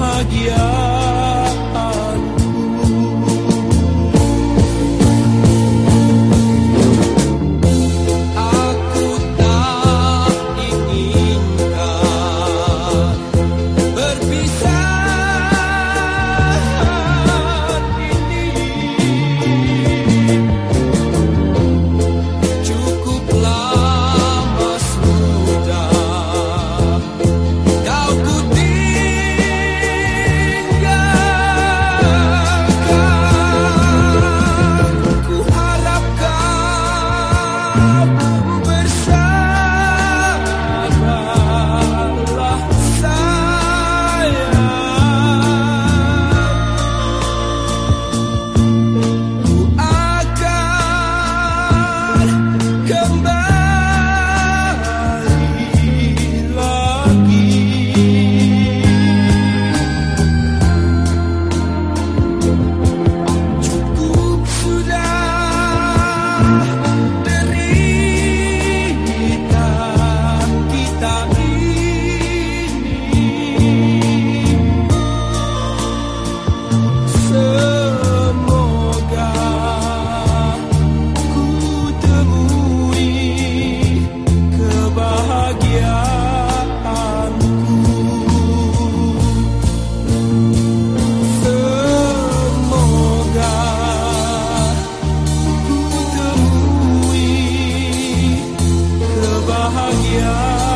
bahagia bahagia